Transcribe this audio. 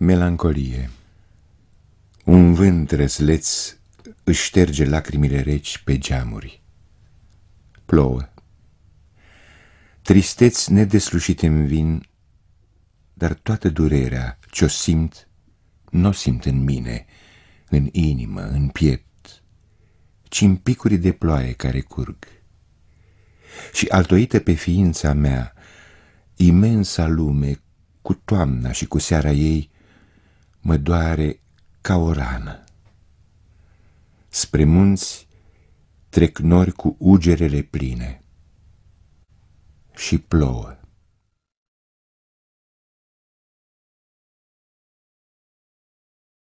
Melancolie Un vânt răsleț își șterge lacrimile reci pe geamuri. Plouă. Tristeți nedeslușite îmi vin, dar toată durerea ce-o simt, nu o simt în mine, în inimă, în piept, ci în picuri de ploaie care curg. Și altoită pe ființa mea, imensa lume, cu toamna și cu seara ei, mă doare ca o rană. Spre munți trec nori cu ugerele pline și plouă.